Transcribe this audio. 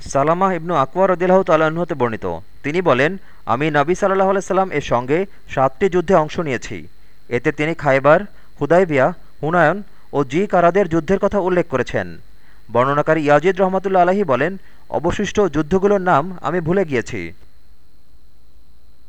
সালামাহ ইবনু আকবর রদিল্লাহ তাল্লাহ্ন হতে বর্ণিত। তিনি বলেন, আমি নাবি সাল্লাহ আলাইসাল্লাম এর সঙ্গে সাতটি যুদ্ধে অংশ নিয়েছি। এতে তিনি খাইবার, হুদাইবিয়া, হুনায়ন ও জি কারাদের যুদ্ধের কথা উল্লেখ করেছেন। বর্ণনাকারী ইয়াজিদ রহমতুল্লা আলাহি বলেন, অবশিষ্ট যুদ্ধগুলোর নাম আমি ভুলে গিয়েছি।